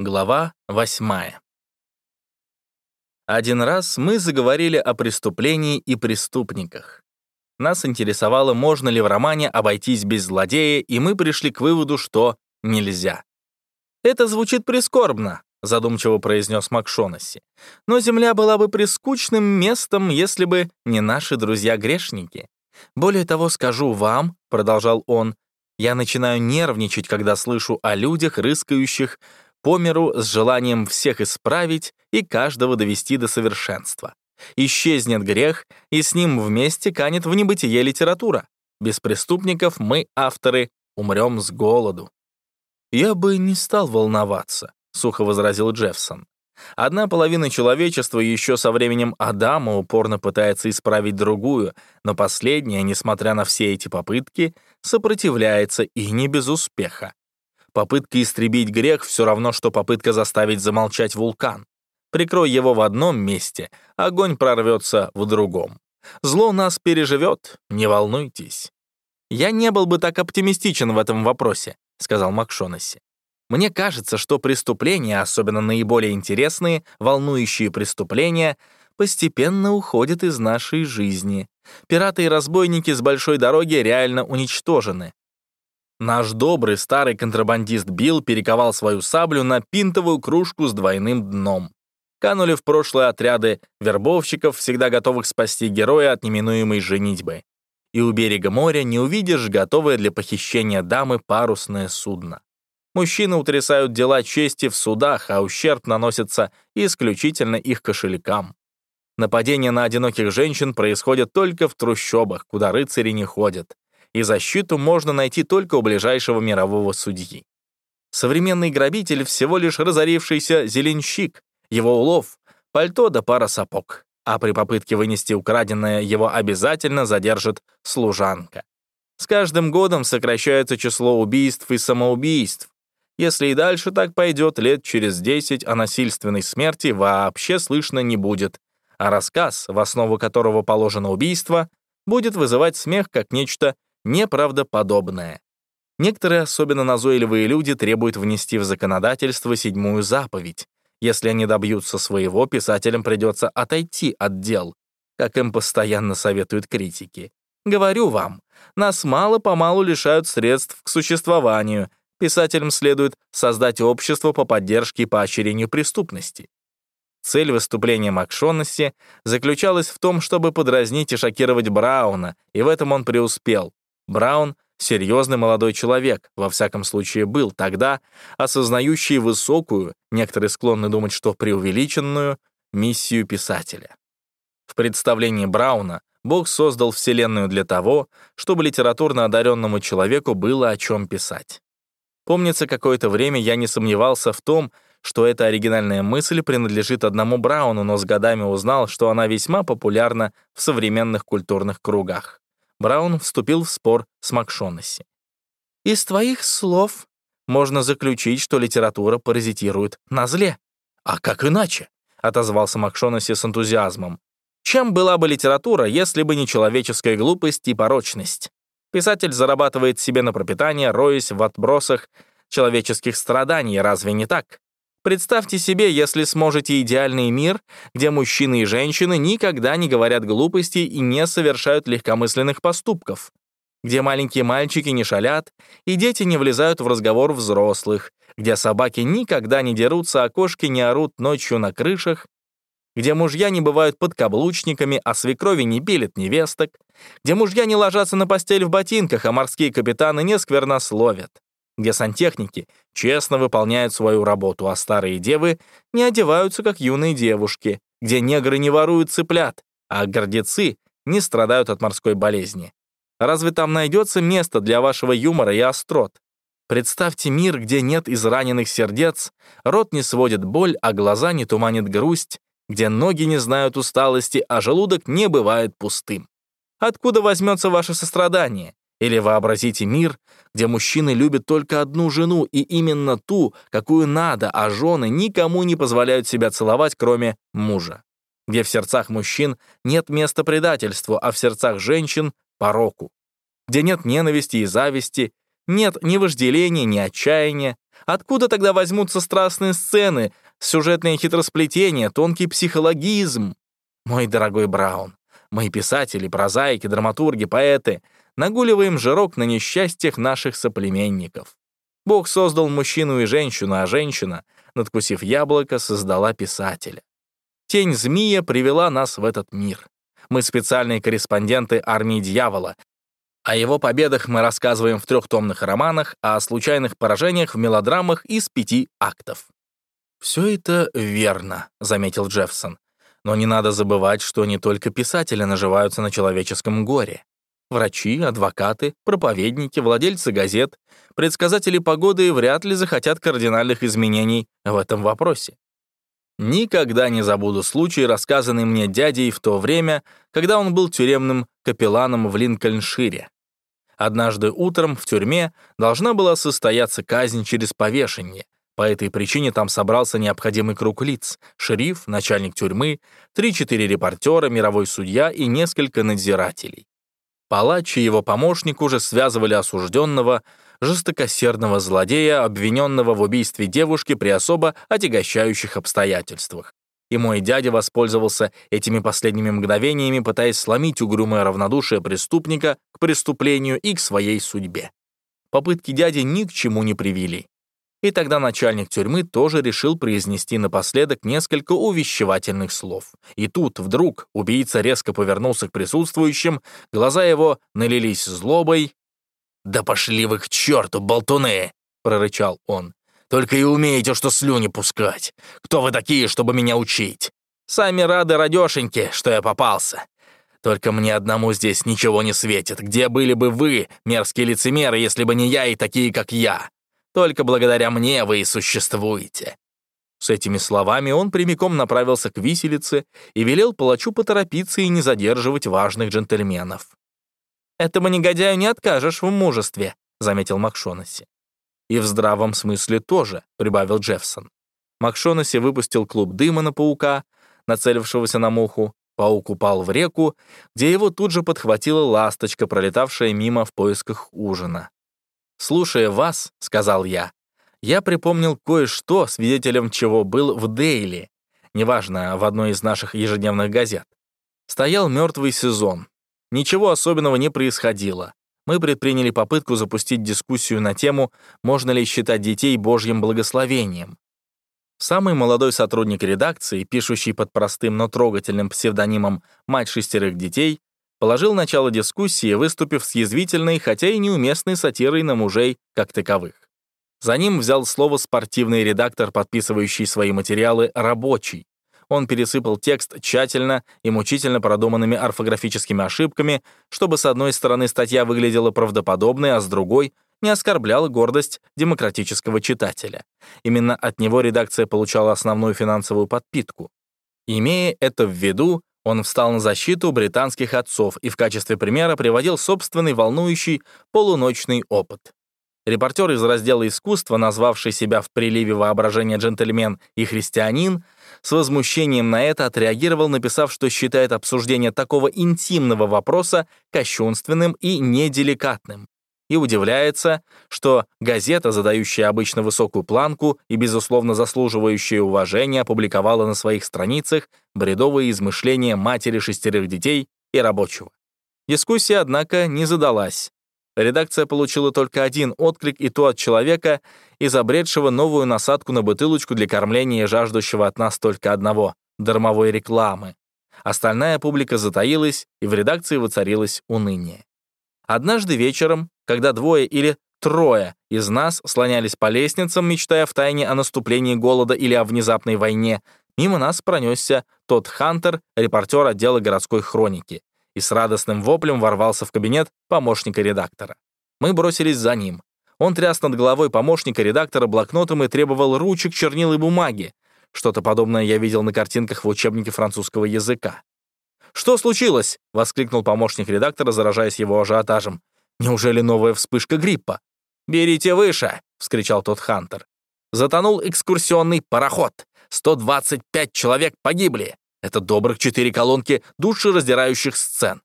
Глава восьмая. Один раз мы заговорили о преступлении и преступниках. Нас интересовало, можно ли в романе обойтись без злодея, и мы пришли к выводу, что нельзя. «Это звучит прискорбно», — задумчиво произнес Макшонесси. «Но Земля была бы прискучным местом, если бы не наши друзья-грешники. Более того, скажу вам», — продолжал он, «я начинаю нервничать, когда слышу о людях, рыскающих по миру с желанием всех исправить и каждого довести до совершенства. Исчезнет грех, и с ним вместе канет в небытие литература. Без преступников мы, авторы, умрем с голоду. «Я бы не стал волноваться», — сухо возразил Джеффсон. Одна половина человечества еще со временем Адама упорно пытается исправить другую, но последняя, несмотря на все эти попытки, сопротивляется и не без успеха. Попытка истребить грех все равно, что попытка заставить замолчать вулкан. Прикрой его в одном месте, огонь прорвется в другом. Зло нас переживет, не волнуйтесь. «Я не был бы так оптимистичен в этом вопросе», — сказал Макшонесси. «Мне кажется, что преступления, особенно наиболее интересные, волнующие преступления, постепенно уходят из нашей жизни. Пираты и разбойники с большой дороги реально уничтожены. Наш добрый старый контрабандист Билл перековал свою саблю на пинтовую кружку с двойным дном. Канули в прошлое отряды вербовщиков, всегда готовых спасти героя от неминуемой женитьбы. И у берега моря не увидишь готовое для похищения дамы парусное судно. Мужчины утрясают дела чести в судах, а ущерб наносится исключительно их кошелькам. Нападения на одиноких женщин происходят только в трущобах, куда рыцари не ходят и защиту можно найти только у ближайшего мирового судьи. Современный грабитель — всего лишь разорившийся зеленщик, его улов — пальто да пара сапог, а при попытке вынести украденное его обязательно задержит служанка. С каждым годом сокращается число убийств и самоубийств. Если и дальше так пойдет, лет через 10 о насильственной смерти вообще слышно не будет, а рассказ, в основу которого положено убийство, будет вызывать смех как нечто неправдоподобное. Некоторые особенно назойливые люди требуют внести в законодательство седьмую заповедь. Если они добьются своего, писателям придется отойти от дел, как им постоянно советуют критики. Говорю вам, нас мало-помалу лишают средств к существованию. Писателям следует создать общество по поддержке и поощрению преступности. Цель выступления Макшонесси заключалась в том, чтобы подразнить и шокировать Брауна, и в этом он преуспел. Браун — серьезный молодой человек, во всяком случае был тогда, осознающий высокую, некоторые склонны думать, что преувеличенную, миссию писателя. В представлении Брауна Бог создал Вселенную для того, чтобы литературно одаренному человеку было о чем писать. Помнится, какое-то время я не сомневался в том, что эта оригинальная мысль принадлежит одному Брауну, но с годами узнал, что она весьма популярна в современных культурных кругах. Браун вступил в спор с Макшонесси. «Из твоих слов можно заключить, что литература паразитирует на зле». «А как иначе?» — отозвался Макшонесси с энтузиазмом. «Чем была бы литература, если бы не человеческая глупость и порочность? Писатель зарабатывает себе на пропитание, роясь в отбросах человеческих страданий, разве не так? Представьте себе, если сможете идеальный мир, где мужчины и женщины никогда не говорят глупостей и не совершают легкомысленных поступков, где маленькие мальчики не шалят и дети не влезают в разговор взрослых, где собаки никогда не дерутся, а кошки не орут ночью на крышах, где мужья не бывают подкаблучниками, а свекрови не пилят невесток, где мужья не ложатся на постель в ботинках, а морские капитаны не сквернословят, где сантехники честно выполняют свою работу, а старые девы не одеваются, как юные девушки, где негры не воруют цыплят, а гордецы не страдают от морской болезни. Разве там найдется место для вашего юмора и острот? Представьте мир, где нет израненных сердец, рот не сводит боль, а глаза не туманит грусть, где ноги не знают усталости, а желудок не бывает пустым. Откуда возьмется ваше сострадание? Или вообразите мир, где мужчины любят только одну жену и именно ту, какую надо, а жены никому не позволяют себя целовать, кроме мужа. Где в сердцах мужчин нет места предательству, а в сердцах женщин — пороку. Где нет ненависти и зависти, нет ни вожделения, ни отчаяния, Откуда тогда возьмутся страстные сцены, сюжетные хитросплетения, тонкий психологизм? Мой дорогой Браун, мы писатели, прозаики, драматурги, поэты нагуливаем жирок на несчастьях наших соплеменников. Бог создал мужчину и женщину, а женщина, надкусив яблоко, создала писателя. Тень змея привела нас в этот мир. Мы специальные корреспонденты армии дьявола. О его победах мы рассказываем в трехтомных романах, а о случайных поражениях в мелодрамах из пяти актов. «Все это верно», — заметил Джеффсон. «Но не надо забывать, что не только писатели наживаются на человеческом горе. Врачи, адвокаты, проповедники, владельцы газет, предсказатели погоды вряд ли захотят кардинальных изменений в этом вопросе. Никогда не забуду случай, рассказанный мне дядей в то время, когда он был тюремным капелланом в Линкольншире. Однажды утром в тюрьме должна была состояться казнь через повешение. По этой причине там собрался необходимый круг лиц — шериф, начальник тюрьмы, три-четыре репортера, мировой судья и несколько надзирателей. Палач и его помощник уже связывали осужденного, жестокосердного злодея, обвиненного в убийстве девушки при особо отягощающих обстоятельствах. И мой дядя воспользовался этими последними мгновениями, пытаясь сломить угрюмое равнодушие преступника к преступлению и к своей судьбе. Попытки дяди ни к чему не привели. И тогда начальник тюрьмы тоже решил произнести напоследок несколько увещевательных слов. И тут вдруг убийца резко повернулся к присутствующим, глаза его налились злобой. «Да пошли вы к черту, болтуны!» — прорычал он. «Только и умеете, что слюни пускать. Кто вы такие, чтобы меня учить? Сами рады, радешеньки, что я попался. Только мне одному здесь ничего не светит. Где были бы вы, мерзкие лицемеры, если бы не я и такие, как я? Только благодаря мне вы и существуете». С этими словами он прямиком направился к виселице и велел палачу поторопиться и не задерживать важных джентльменов. «Этому негодяю не откажешь в мужестве», — заметил Макшонаси. «И в здравом смысле тоже», — прибавил Джеффсон. Макшонаси выпустил клуб дыма на паука, нацелившегося на муху. Паук упал в реку, где его тут же подхватила ласточка, пролетавшая мимо в поисках ужина. «Слушая вас», — сказал я, — «я припомнил кое-что, свидетелем чего был в Дейли, неважно, в одной из наших ежедневных газет. Стоял мертвый сезон. Ничего особенного не происходило. Мы предприняли попытку запустить дискуссию на тему, можно ли считать детей Божьим благословением. Самый молодой сотрудник редакции, пишущий под простым, но трогательным псевдонимом «Мать шестерых детей», положил начало дискуссии, выступив с язвительной, хотя и неуместной сатирой на мужей как таковых. За ним взял слово спортивный редактор, подписывающий свои материалы «рабочий». Он пересыпал текст тщательно и мучительно продуманными орфографическими ошибками, чтобы с одной стороны статья выглядела правдоподобной, а с другой не оскорбляла гордость демократического читателя. Именно от него редакция получала основную финансовую подпитку. Имея это в виду, он встал на защиту британских отцов и в качестве примера приводил собственный волнующий полуночный опыт. Репортер из раздела искусства, назвавший себя в приливе воображения джентльмен и христианин, с возмущением на это отреагировал, написав, что считает обсуждение такого интимного вопроса кощунственным и неделикатным и удивляется, что газета, задающая обычно высокую планку и, безусловно, заслуживающая уважения, опубликовала на своих страницах бредовые измышления матери шестерых детей и рабочего. Дискуссия, однако, не задалась. Редакция получила только один отклик, и то от человека, изобретшего новую насадку на бутылочку для кормления жаждущего от нас только одного — дармовой рекламы. Остальная публика затаилась, и в редакции воцарилось уныние. Однажды вечером, когда двое или трое из нас слонялись по лестницам, мечтая втайне о наступлении голода или о внезапной войне, мимо нас пронесся тот Хантер, репортер отдела городской хроники, и с радостным воплем ворвался в кабинет помощника редактора. Мы бросились за ним. Он тряс над головой помощника редактора блокнотом и требовал ручек, чернил и бумаги. Что-то подобное я видел на картинках в учебнике французского языка. «Что случилось?» — воскликнул помощник редактора, заражаясь его ажиотажем. «Неужели новая вспышка гриппа?» «Берите выше!» — вскричал тот Хантер. «Затонул экскурсионный пароход. 125 человек погибли. Это добрых четыре колонки душераздирающих сцен.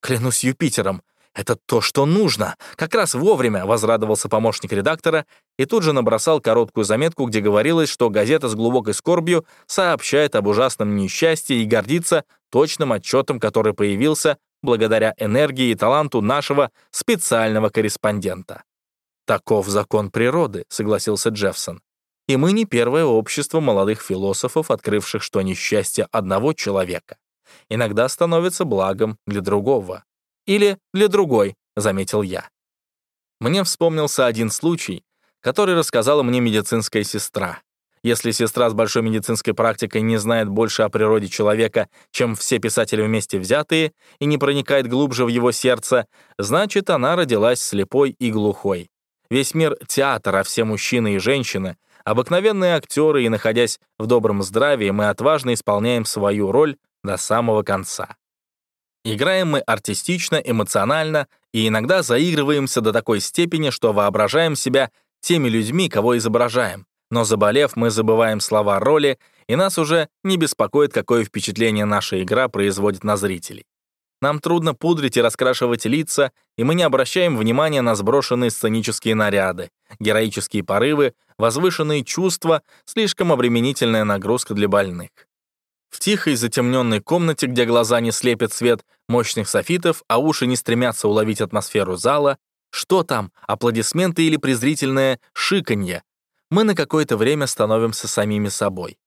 Клянусь Юпитером, «Это то, что нужно! Как раз вовремя!» — возрадовался помощник редактора и тут же набросал короткую заметку, где говорилось, что газета с глубокой скорбью сообщает об ужасном несчастье и гордится точным отчетом, который появился благодаря энергии и таланту нашего специального корреспондента. «Таков закон природы», — согласился Джеффсон. «И мы не первое общество молодых философов, открывших, что несчастье одного человека иногда становится благом для другого. Или для другой, заметил я. Мне вспомнился один случай, который рассказала мне медицинская сестра. Если сестра с большой медицинской практикой не знает больше о природе человека, чем все писатели вместе взятые, и не проникает глубже в его сердце, значит, она родилась слепой и глухой. Весь мир — театр, а все мужчины и женщины — обыкновенные актеры, и, находясь в добром здравии, мы отважно исполняем свою роль до самого конца. Играем мы артистично, эмоционально и иногда заигрываемся до такой степени, что воображаем себя теми людьми, кого изображаем. Но заболев, мы забываем слова роли, и нас уже не беспокоит, какое впечатление наша игра производит на зрителей. Нам трудно пудрить и раскрашивать лица, и мы не обращаем внимания на сброшенные сценические наряды, героические порывы, возвышенные чувства, слишком обременительная нагрузка для больных. В тихой затемненной комнате, где глаза не слепят свет мощных софитов, а уши не стремятся уловить атмосферу зала, что там, аплодисменты или презрительное шиканье, мы на какое-то время становимся самими собой.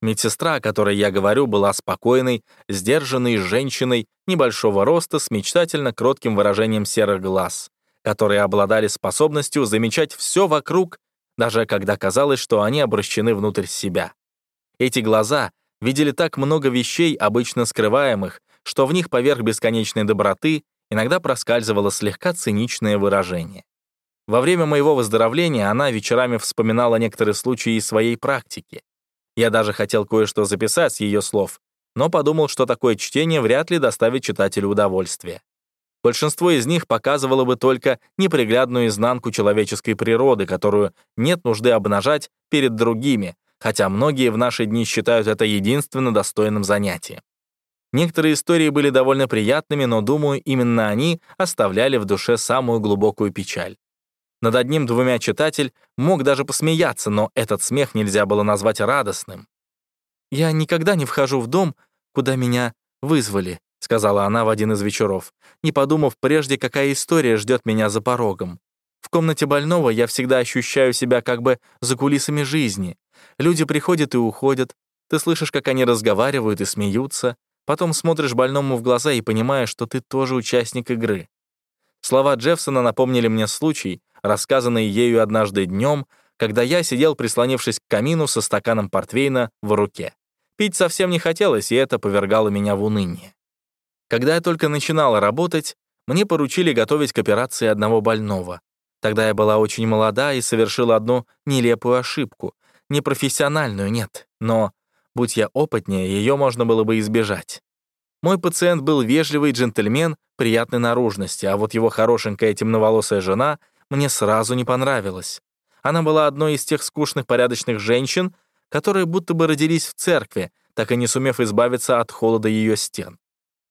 Медсестра, о которой я говорю, была спокойной, сдержанной женщиной небольшого роста с мечтательно кротким выражением серых глаз, которые обладали способностью замечать все вокруг, даже когда казалось, что они обращены внутрь себя. Эти глаза — видели так много вещей, обычно скрываемых, что в них поверх бесконечной доброты иногда проскальзывало слегка циничное выражение. Во время моего выздоровления она вечерами вспоминала некоторые случаи из своей практики. Я даже хотел кое-что записать с ее слов, но подумал, что такое чтение вряд ли доставит читателю удовольствие. Большинство из них показывало бы только неприглядную изнанку человеческой природы, которую нет нужды обнажать перед другими, хотя многие в наши дни считают это единственно достойным занятием. Некоторые истории были довольно приятными, но, думаю, именно они оставляли в душе самую глубокую печаль. Над одним-двумя читатель мог даже посмеяться, но этот смех нельзя было назвать радостным. «Я никогда не вхожу в дом, куда меня вызвали», — сказала она в один из вечеров, не подумав прежде, какая история ждет меня за порогом. В комнате больного я всегда ощущаю себя как бы за кулисами жизни. Люди приходят и уходят, ты слышишь, как они разговаривают и смеются, потом смотришь больному в глаза и понимаешь, что ты тоже участник игры. Слова Джеффсона напомнили мне случай, рассказанный ею однажды днем, когда я сидел, прислонившись к камину со стаканом портвейна в руке. Пить совсем не хотелось, и это повергало меня в уныние. Когда я только начинала работать, мне поручили готовить к операции одного больного. Тогда я была очень молода и совершила одну нелепую ошибку. Непрофессиональную, нет, но, будь я опытнее, ее можно было бы избежать. Мой пациент был вежливый джентльмен приятной наружности, а вот его хорошенькая темноволосая жена мне сразу не понравилась. Она была одной из тех скучных порядочных женщин, которые будто бы родились в церкви, так и не сумев избавиться от холода ее стен.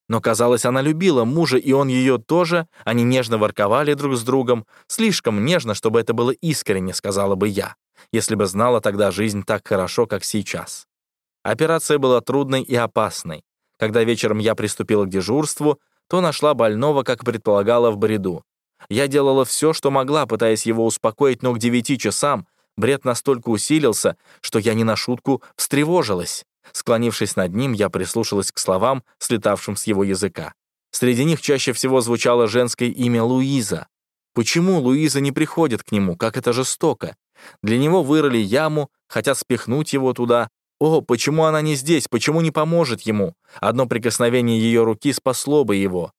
Но, казалось, она любила мужа, и он ее тоже, они нежно ворковали друг с другом, слишком нежно, чтобы это было искренне, сказала бы я если бы знала тогда жизнь так хорошо, как сейчас. Операция была трудной и опасной. Когда вечером я приступила к дежурству, то нашла больного, как предполагала, в бреду. Я делала все, что могла, пытаясь его успокоить, но к девяти часам бред настолько усилился, что я не на шутку встревожилась. Склонившись над ним, я прислушалась к словам, слетавшим с его языка. Среди них чаще всего звучало женское имя Луиза. Почему Луиза не приходит к нему? Как это жестоко. Для него вырыли яму, хотят спихнуть его туда. О, почему она не здесь? Почему не поможет ему? Одно прикосновение ее руки спасло бы его.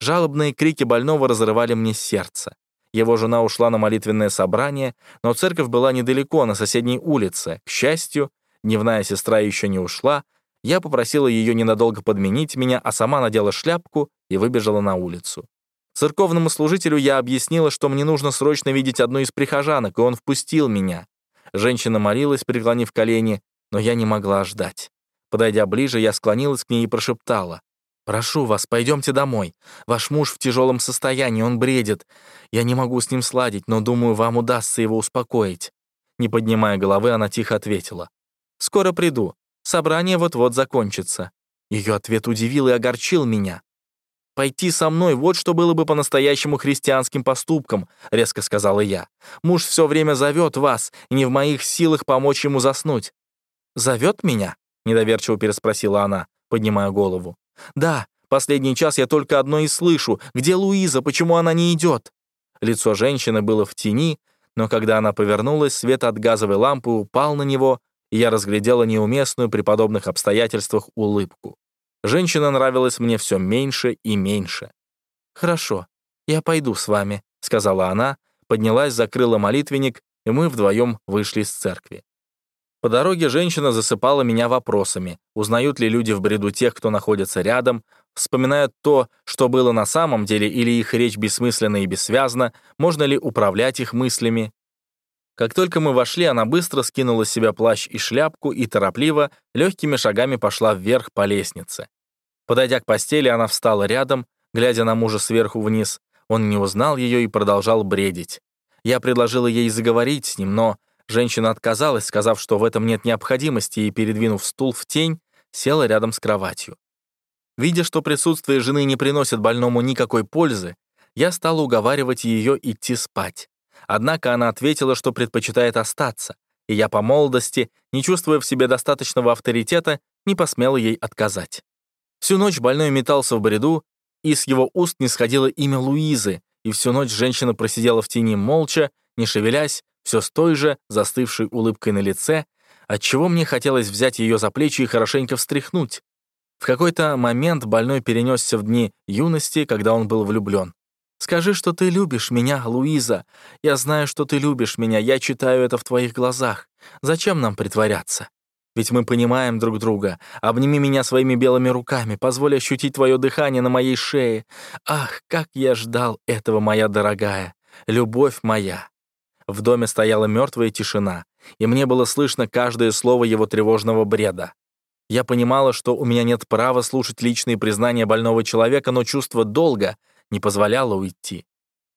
Жалобные крики больного разрывали мне сердце. Его жена ушла на молитвенное собрание, но церковь была недалеко, на соседней улице. К счастью, дневная сестра еще не ушла. Я попросила ее ненадолго подменить меня, а сама надела шляпку и выбежала на улицу. Церковному служителю я объяснила, что мне нужно срочно видеть одну из прихожанок, и он впустил меня. Женщина молилась, преклонив колени, но я не могла ждать. Подойдя ближе, я склонилась к ней и прошептала. «Прошу вас, пойдемте домой. Ваш муж в тяжелом состоянии, он бредит. Я не могу с ним сладить, но думаю, вам удастся его успокоить». Не поднимая головы, она тихо ответила. «Скоро приду. Собрание вот-вот закончится». Ее ответ удивил и огорчил меня. «Пойти со мной — вот что было бы по-настоящему христианским поступком», — резко сказала я. «Муж все время зовет вас, и не в моих силах помочь ему заснуть». «Зовет меня?» — недоверчиво переспросила она, поднимая голову. «Да, последний час я только одно и слышу. Где Луиза? Почему она не идет?» Лицо женщины было в тени, но когда она повернулась, свет от газовой лампы упал на него, и я разглядела неуместную при подобных обстоятельствах улыбку. Женщина нравилась мне все меньше и меньше. «Хорошо, я пойду с вами», — сказала она, поднялась, закрыла молитвенник, и мы вдвоем вышли из церкви. По дороге женщина засыпала меня вопросами, узнают ли люди в бреду тех, кто находится рядом, вспоминают то, что было на самом деле, или их речь бессмысленна и бессвязна, можно ли управлять их мыслями. Как только мы вошли, она быстро скинула с себя плащ и шляпку и торопливо, легкими шагами пошла вверх по лестнице. Подойдя к постели, она встала рядом, глядя на мужа сверху вниз. Он не узнал ее и продолжал бредить. Я предложила ей заговорить с ним, но женщина отказалась, сказав, что в этом нет необходимости, и, передвинув стул в тень, села рядом с кроватью. Видя, что присутствие жены не приносит больному никакой пользы, я стала уговаривать ее идти спать. Однако она ответила, что предпочитает остаться, и я по молодости, не чувствуя в себе достаточного авторитета, не посмела ей отказать. Всю ночь больной метался в бреду, и с его уст не сходило имя Луизы, и всю ночь женщина просидела в тени молча, не шевелясь, все с той же застывшей улыбкой на лице, отчего мне хотелось взять ее за плечи и хорошенько встряхнуть. В какой-то момент больной перенесся в дни юности, когда он был влюблен. «Скажи, что ты любишь меня, Луиза. Я знаю, что ты любишь меня, я читаю это в твоих глазах. Зачем нам притворяться?» Ведь мы понимаем друг друга. Обними меня своими белыми руками, позволь ощутить твое дыхание на моей шее. Ах, как я ждал этого, моя дорогая. Любовь моя. В доме стояла мертвая тишина, и мне было слышно каждое слово его тревожного бреда. Я понимала, что у меня нет права слушать личные признания больного человека, но чувство долга не позволяло уйти.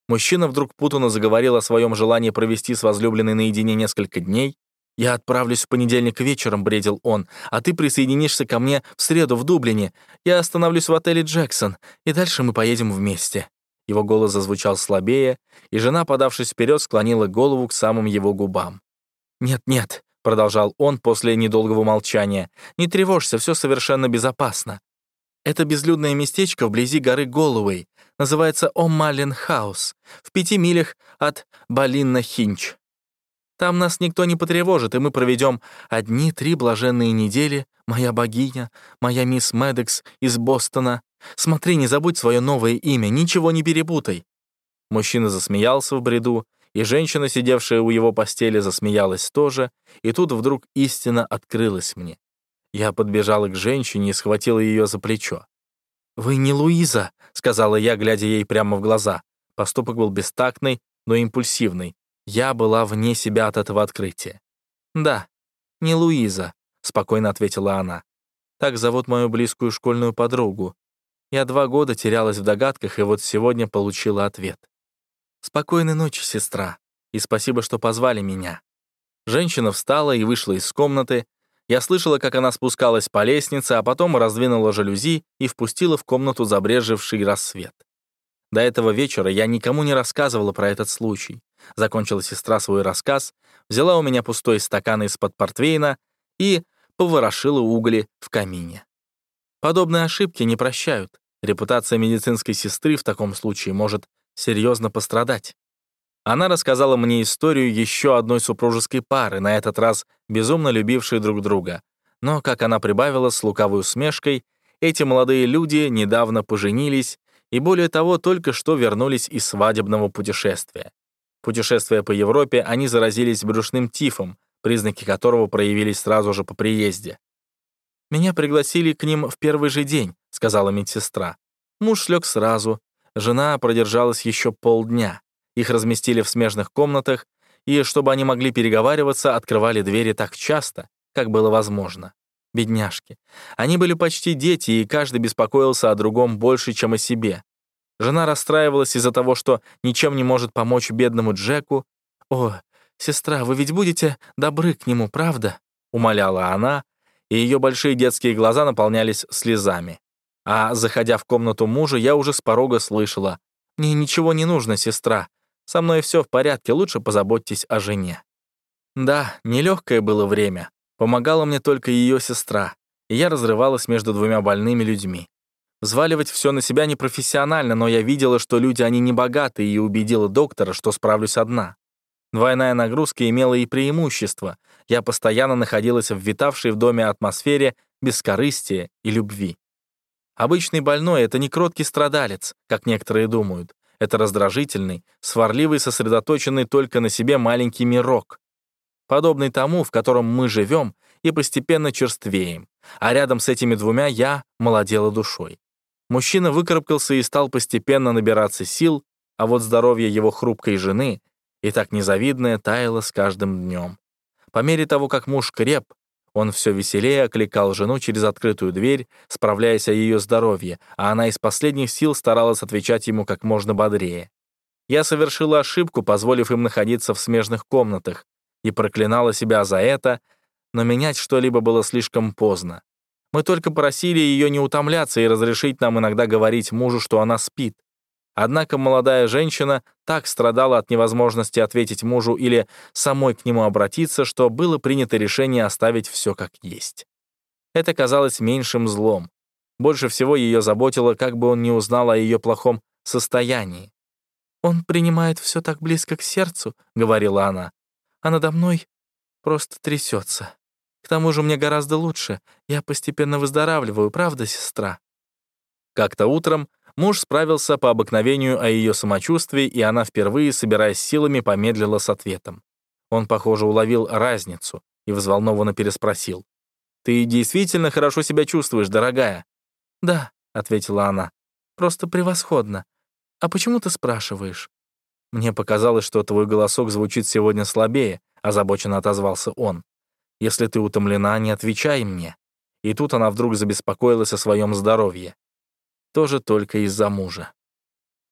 Мужчина вдруг путанно заговорил о своем желании провести с возлюбленной наедине несколько дней, «Я отправлюсь в понедельник вечером», — бредил он, «а ты присоединишься ко мне в среду в Дублине. Я остановлюсь в отеле «Джексон», и дальше мы поедем вместе». Его голос зазвучал слабее, и жена, подавшись вперед, склонила голову к самым его губам. «Нет-нет», — продолжал он после недолгого молчания, «не тревожься, все совершенно безопасно. Это безлюдное местечко вблизи горы Голуэй, называется О'Маллен Хаус, в пяти милях от Балинна-Хинч. Там нас никто не потревожит, и мы проведем одни-три блаженные недели, моя богиня, моя мисс Медекс из Бостона. Смотри, не забудь свое новое имя, ничего не перепутай». Мужчина засмеялся в бреду, и женщина, сидевшая у его постели, засмеялась тоже, и тут вдруг истина открылась мне. Я подбежала к женщине и схватила ее за плечо. «Вы не Луиза», — сказала я, глядя ей прямо в глаза. Поступок был бестактный, но импульсивный. Я была вне себя от этого открытия. «Да, не Луиза», — спокойно ответила она. «Так зовут мою близкую школьную подругу. Я два года терялась в догадках, и вот сегодня получила ответ. Спокойной ночи, сестра, и спасибо, что позвали меня». Женщина встала и вышла из комнаты. Я слышала, как она спускалась по лестнице, а потом раздвинула жалюзи и впустила в комнату забрежевший рассвет. До этого вечера я никому не рассказывала про этот случай. Закончила сестра свой рассказ, взяла у меня пустой стакан из-под портвейна и поворошила угли в камине. Подобные ошибки не прощают. Репутация медицинской сестры в таком случае может серьезно пострадать. Она рассказала мне историю еще одной супружеской пары, на этот раз безумно любившей друг друга. Но, как она прибавила с лукавой усмешкой, эти молодые люди недавно поженились и, более того, только что вернулись из свадебного путешествия. Путешествуя по Европе, они заразились брюшным тифом, признаки которого проявились сразу же по приезде. «Меня пригласили к ним в первый же день», — сказала медсестра. Муж слег сразу, жена продержалась еще полдня. Их разместили в смежных комнатах, и, чтобы они могли переговариваться, открывали двери так часто, как было возможно. Бедняжки. Они были почти дети, и каждый беспокоился о другом больше, чем о себе. Жена расстраивалась из-за того, что ничем не может помочь бедному Джеку. «О, сестра, вы ведь будете добры к нему, правда?» — умоляла она, и ее большие детские глаза наполнялись слезами. А, заходя в комнату мужа, я уже с порога слышала. «Мне ничего не нужно, сестра. Со мной все в порядке, лучше позаботьтесь о жене». Да, нелегкое было время. Помогала мне только ее сестра, и я разрывалась между двумя больными людьми. Взваливать все на себя непрофессионально, но я видела, что люди, они не богаты, и убедила доктора, что справлюсь одна. Двойная нагрузка имела и преимущество. Я постоянно находилась в витавшей в доме атмосфере бескорыстия и любви. Обычный больной — это не кроткий страдалец, как некоторые думают. Это раздражительный, сварливый, сосредоточенный только на себе маленький мирок, подобный тому, в котором мы живем, и постепенно черствеем. А рядом с этими двумя я молодела душой. Мужчина выкарабкался и стал постепенно набираться сил, а вот здоровье его хрупкой жены, и так незавидное, таяло с каждым днем. По мере того, как муж креп, он все веселее окликал жену через открытую дверь, справляясь о ее здоровье, а она из последних сил старалась отвечать ему как можно бодрее. Я совершила ошибку, позволив им находиться в смежных комнатах, и проклинала себя за это, но менять что-либо было слишком поздно. Мы только просили ее не утомляться и разрешить нам иногда говорить мужу, что она спит. Однако молодая женщина так страдала от невозможности ответить мужу или самой к нему обратиться, что было принято решение оставить все как есть. Это казалось меньшим злом. Больше всего ее заботило, как бы он не узнал о ее плохом состоянии. «Он принимает все так близко к сердцу», — говорила она, «а надо мной просто трясется. К тому же мне гораздо лучше. Я постепенно выздоравливаю, правда, сестра?» Как-то утром Муж справился по обыкновению о ее самочувствии, и она впервые, собираясь силами, помедлила с ответом. Он, похоже, уловил разницу и взволнованно переспросил. «Ты действительно хорошо себя чувствуешь, дорогая?» «Да», — ответила она, — «просто превосходно. А почему ты спрашиваешь?» «Мне показалось, что твой голосок звучит сегодня слабее», — озабоченно отозвался он. «Если ты утомлена, не отвечай мне». И тут она вдруг забеспокоилась о своем здоровье тоже только из-за мужа.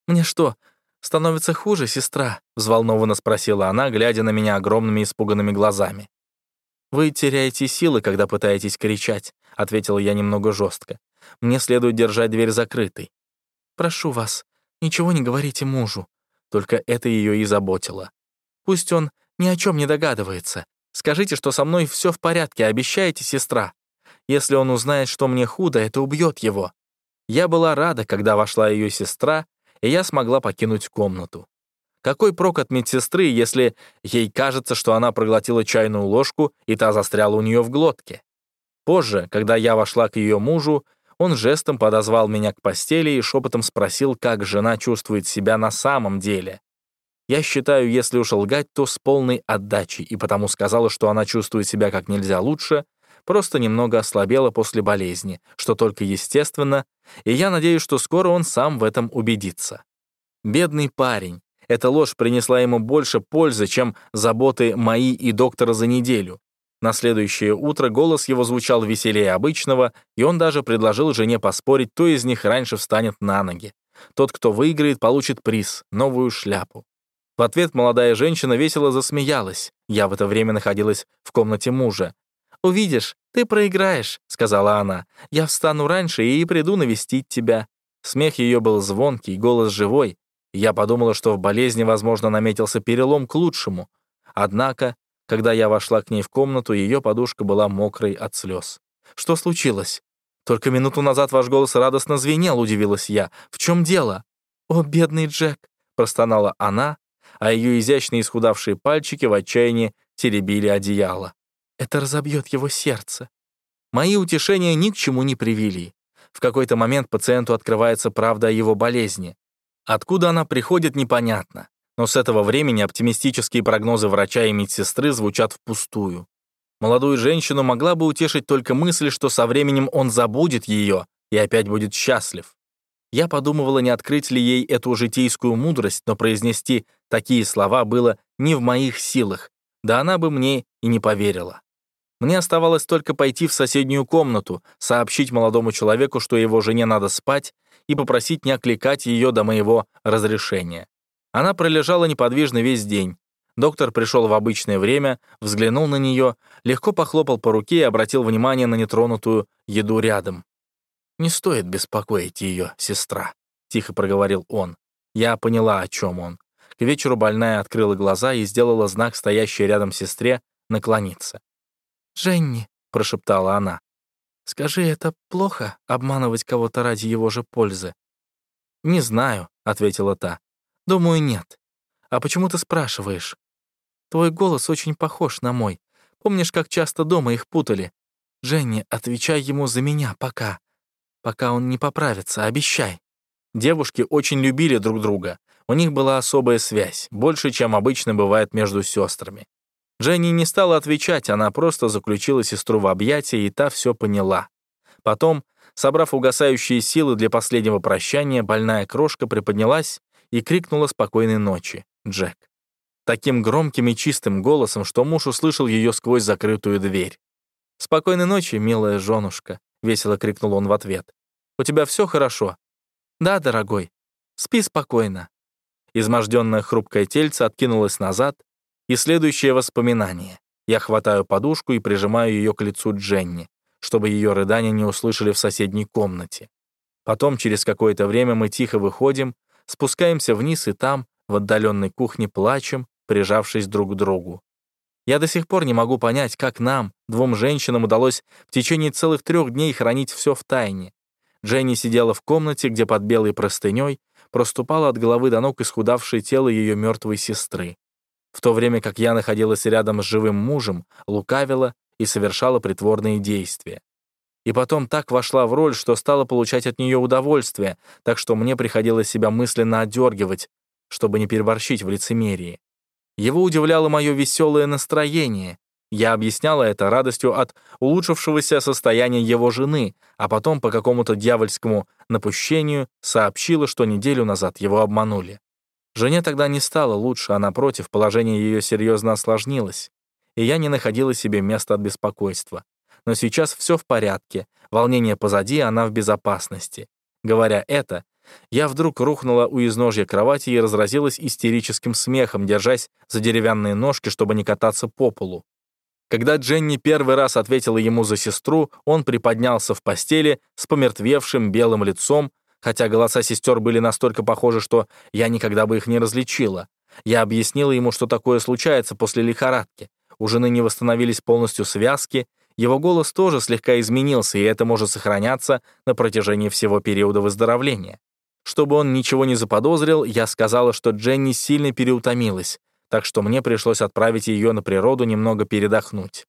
«Мне что, становится хуже, сестра?» — взволнованно спросила она, глядя на меня огромными испуганными глазами. «Вы теряете силы, когда пытаетесь кричать», — ответила я немного жестко. «Мне следует держать дверь закрытой». «Прошу вас, ничего не говорите мужу». Только это ее и заботило. «Пусть он ни о чем не догадывается. Скажите, что со мной все в порядке, обещаете, сестра? Если он узнает, что мне худо, это убьет его». Я была рада, когда вошла ее сестра, и я смогла покинуть комнату. Какой прок от медсестры, если ей кажется, что она проглотила чайную ложку, и та застряла у нее в глотке? Позже, когда я вошла к ее мужу, он жестом подозвал меня к постели и шепотом спросил, как жена чувствует себя на самом деле. Я считаю, если уж лгать, то с полной отдачей, и потому сказала, что она чувствует себя как нельзя лучше, просто немного ослабела после болезни, что только естественно, и я надеюсь, что скоро он сам в этом убедится. Бедный парень. Эта ложь принесла ему больше пользы, чем заботы мои и доктора за неделю. На следующее утро голос его звучал веселее обычного, и он даже предложил жене поспорить, кто из них раньше встанет на ноги. Тот, кто выиграет, получит приз — новую шляпу. В ответ молодая женщина весело засмеялась. Я в это время находилась в комнате мужа. «Увидишь, ты проиграешь», — сказала она. «Я встану раньше и приду навестить тебя». Смех ее был звонкий, голос живой. Я подумала, что в болезни, возможно, наметился перелом к лучшему. Однако, когда я вошла к ней в комнату, ее подушка была мокрой от слез. «Что случилось?» «Только минуту назад ваш голос радостно звенел», — удивилась я. «В чем дело?» «О, бедный Джек!» — простонала она, а ее изящные исхудавшие пальчики в отчаянии теребили одеяло. Это разобьет его сердце. Мои утешения ни к чему не привели. В какой-то момент пациенту открывается правда о его болезни. Откуда она приходит, непонятно. Но с этого времени оптимистические прогнозы врача и медсестры звучат впустую. Молодую женщину могла бы утешить только мысль, что со временем он забудет ее и опять будет счастлив. Я подумывала, не открыть ли ей эту житейскую мудрость, но произнести такие слова было не в моих силах, да она бы мне и не поверила. Мне оставалось только пойти в соседнюю комнату, сообщить молодому человеку, что его жене надо спать, и попросить не окликать ее до моего разрешения. Она пролежала неподвижно весь день. Доктор пришел в обычное время, взглянул на нее, легко похлопал по руке и обратил внимание на нетронутую еду рядом. «Не стоит беспокоить ее, сестра», — тихо проговорил он. Я поняла, о чем он. К вечеру больная открыла глаза и сделала знак стоящей рядом сестре наклониться. «Женни», — прошептала она, — «скажи, это плохо — обманывать кого-то ради его же пользы?» «Не знаю», — ответила та. «Думаю, нет. А почему ты спрашиваешь? Твой голос очень похож на мой. Помнишь, как часто дома их путали? Женни, отвечай ему за меня пока. Пока он не поправится, обещай». Девушки очень любили друг друга. У них была особая связь, больше, чем обычно бывает между сестрами. Женни не стала отвечать, она просто заключила сестру в объятия, и та все поняла. Потом, собрав угасающие силы для последнего прощания, больная крошка приподнялась и крикнула спокойной ночи, Джек. Таким громким и чистым голосом, что муж услышал ее сквозь закрытую дверь. «Спокойной ночи, милая женушка», — весело крикнул он в ответ. «У тебя все хорошо?» «Да, дорогой. Спи спокойно». Изможденное хрупкое тельце откинулось назад, и следующее воспоминание. Я хватаю подушку и прижимаю ее к лицу Дженни, чтобы ее рыдания не услышали в соседней комнате. Потом, через какое-то время, мы тихо выходим, спускаемся вниз и там, в отдаленной кухне, плачем, прижавшись друг к другу. Я до сих пор не могу понять, как нам, двум женщинам, удалось в течение целых трех дней хранить все в тайне. Дженни сидела в комнате, где под белой простыней проступало от головы до ног исхудавшее тело ее мертвой сестры. В то время как я находилась рядом с живым мужем, лукавила и совершала притворные действия. И потом так вошла в роль, что стала получать от нее удовольствие, так что мне приходилось себя мысленно отдергивать, чтобы не переборщить в лицемерии. Его удивляло мое веселое настроение, я объясняла это радостью от улучшившегося состояния его жены, а потом по какому-то дьявольскому напущению сообщила, что неделю назад его обманули. Жене тогда не стало лучше, а напротив, положение ее серьезно осложнилось, и я не находила себе места от беспокойства. Но сейчас все в порядке, волнение позади, она в безопасности. Говоря это, я вдруг рухнула у изножья кровати и разразилась истерическим смехом, держась за деревянные ножки, чтобы не кататься по полу. Когда Дженни первый раз ответила ему за сестру, он приподнялся в постели с помертвевшим белым лицом, хотя голоса сестер были настолько похожи, что я никогда бы их не различила. Я объяснила ему, что такое случается после лихорадки. У жены не восстановились полностью связки, его голос тоже слегка изменился, и это может сохраняться на протяжении всего периода выздоровления. Чтобы он ничего не заподозрил, я сказала, что Дженни сильно переутомилась, так что мне пришлось отправить ее на природу немного передохнуть.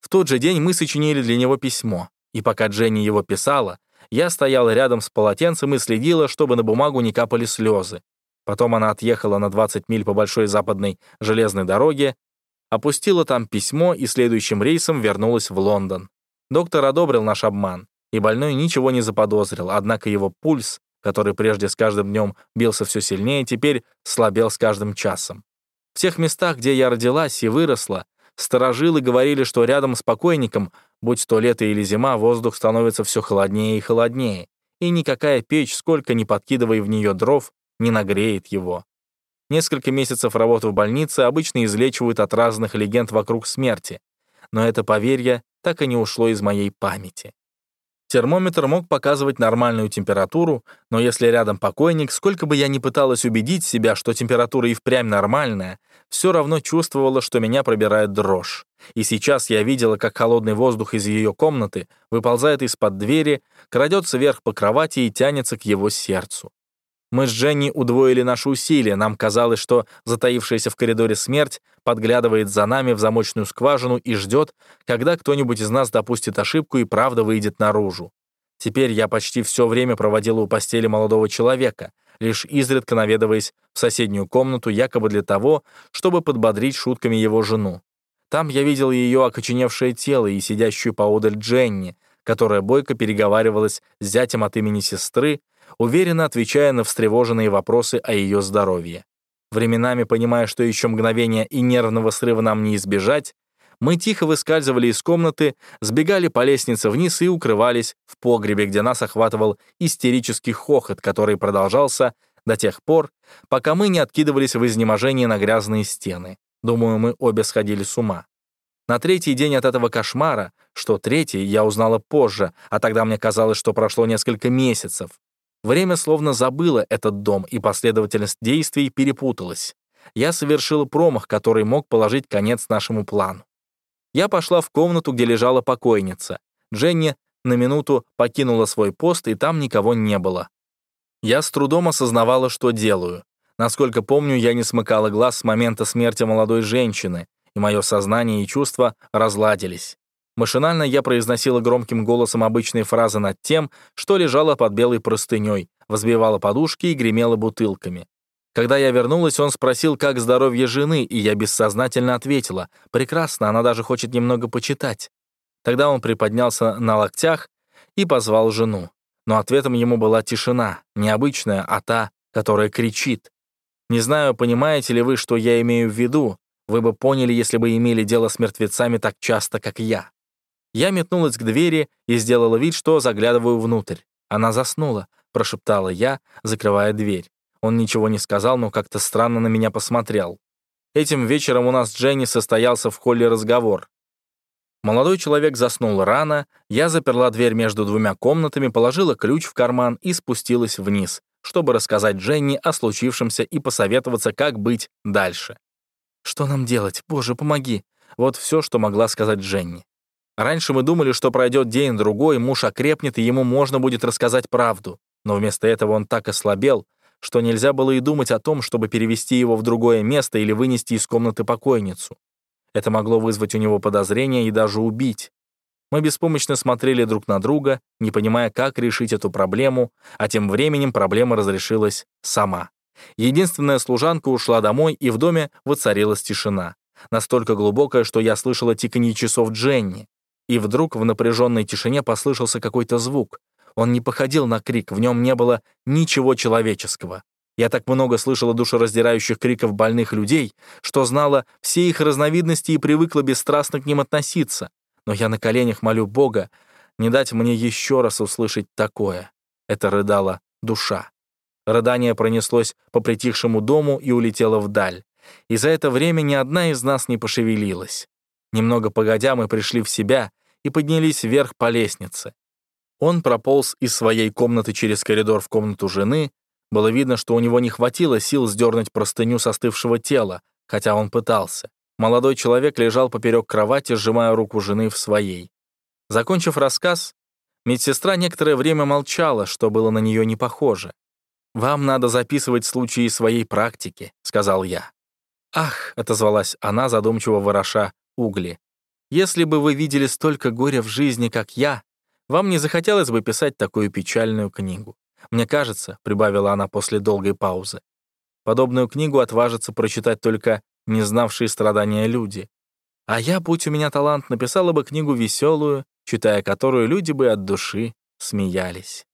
В тот же день мы сочинили для него письмо, и пока Дженни его писала, я стояла рядом с полотенцем и следила, чтобы на бумагу не капали слезы. Потом она отъехала на 20 миль по большой западной железной дороге, опустила там письмо и следующим рейсом вернулась в Лондон. Доктор одобрил наш обман, и больной ничего не заподозрил, однако его пульс, который прежде с каждым днем бился все сильнее, теперь слабел с каждым часом. В тех местах, где я родилась и выросла, старожилы говорили, что рядом с покойником, будь то лето или зима, воздух становится все холоднее и холоднее, и никакая печь, сколько ни подкидывай в нее дров, не нагреет его. Несколько месяцев работы в больнице обычно излечивают от разных легенд вокруг смерти, но это поверье так и не ушло из моей памяти. Термометр мог показывать нормальную температуру, но если рядом покойник, сколько бы я ни пыталась убедить себя, что температура и впрямь нормальная, все равно чувствовала, что меня пробирает дрожь. И сейчас я видела, как холодный воздух из ее комнаты выползает из-под двери, крадется вверх по кровати и тянется к его сердцу. Мы с Дженни удвоили наши усилия. Нам казалось, что затаившаяся в коридоре смерть подглядывает за нами в замочную скважину и ждет, когда кто-нибудь из нас допустит ошибку и правда выйдет наружу. Теперь я почти все время проводила у постели молодого человека, лишь изредка наведываясь в соседнюю комнату якобы для того, чтобы подбодрить шутками его жену. Там я видел ее окоченевшее тело и сидящую поодаль Дженни, которая бойко переговаривалась с зятем от имени сестры, уверенно отвечая на встревоженные вопросы о ее здоровье. Временами, понимая, что еще мгновения и нервного срыва нам не избежать, Мы тихо выскальзывали из комнаты, сбегали по лестнице вниз и укрывались в погребе, где нас охватывал истерический хохот, который продолжался до тех пор, пока мы не откидывались в изнеможении на грязные стены. Думаю, мы обе сходили с ума. На третий день от этого кошмара, что третий, я узнала позже, а тогда мне казалось, что прошло несколько месяцев. Время словно забыло этот дом, и последовательность действий перепуталась. Я совершила промах, который мог положить конец нашему плану. Я пошла в комнату, где лежала покойница. Дженни на минуту покинула свой пост, и там никого не было. Я с трудом осознавала, что делаю. Насколько помню, я не смыкала глаз с момента смерти молодой женщины, и мое сознание и чувства разладились. Машинально я произносила громким голосом обычные фразы над тем, что лежало под белой простыней, взбивала подушки и гремела бутылками. Когда я вернулась, он спросил, как здоровье жены, и я бессознательно ответила, «Прекрасно, она даже хочет немного почитать». Тогда он приподнялся на локтях и позвал жену. Но ответом ему была тишина, необычная, а та, которая кричит. Не знаю, понимаете ли вы, что я имею в виду. Вы бы поняли, если бы имели дело с мертвецами так часто, как я. Я метнулась к двери и сделала вид, что заглядываю внутрь. Она заснула, прошептала я, закрывая дверь. Он ничего не сказал, но как-то странно на меня посмотрел. Этим вечером у нас с Дженни состоялся в холле разговор. Молодой человек заснул рано, я заперла дверь между двумя комнатами, положила ключ в карман и спустилась вниз, чтобы рассказать Дженни о случившемся и посоветоваться, как быть дальше. «Что нам делать? Боже, помоги!» Вот все, что могла сказать Дженни. Раньше мы думали, что пройдет день-другой, муж окрепнет, и ему можно будет рассказать правду. Но вместо этого он так ослабел, что нельзя было и думать о том, чтобы перевести его в другое место или вынести из комнаты покойницу. Это могло вызвать у него подозрения и даже убить. Мы беспомощно смотрели друг на друга, не понимая, как решить эту проблему, а тем временем проблема разрешилась сама. Единственная служанка ушла домой, и в доме воцарилась тишина. Настолько глубокая, что я слышала тиканье часов Дженни. И вдруг в напряженной тишине послышался какой-то звук. Он не походил на крик, в нем не было ничего человеческого. Я так много слышала душераздирающих криков больных людей, что знала все их разновидности и привыкла бесстрастно к ним относиться но я на коленях молю Бога не дать мне еще раз услышать такое. Это рыдала душа. Рыдание пронеслось по притихшему дому и улетело вдаль. И за это время ни одна из нас не пошевелилась. Немного погодя, мы пришли в себя и поднялись вверх по лестнице. Он прополз из своей комнаты через коридор в комнату жены. Было видно, что у него не хватило сил сдернуть простыню со остывшего тела, хотя он пытался. Молодой человек лежал поперек кровати, сжимая руку жены в своей. Закончив рассказ, медсестра некоторое время молчала, что было на нее не похоже. «Вам надо записывать случаи своей практики», — сказал я. «Ах», — отозвалась она, задумчиво вороша угли, «если бы вы видели столько горя в жизни, как я, вам не захотелось бы писать такую печальную книгу. Мне кажется», — прибавила она после долгой паузы, «подобную книгу отважится прочитать только не знавшие страдания люди. А я, будь у меня талант, написала бы книгу веселую, читая которую люди бы от души смеялись.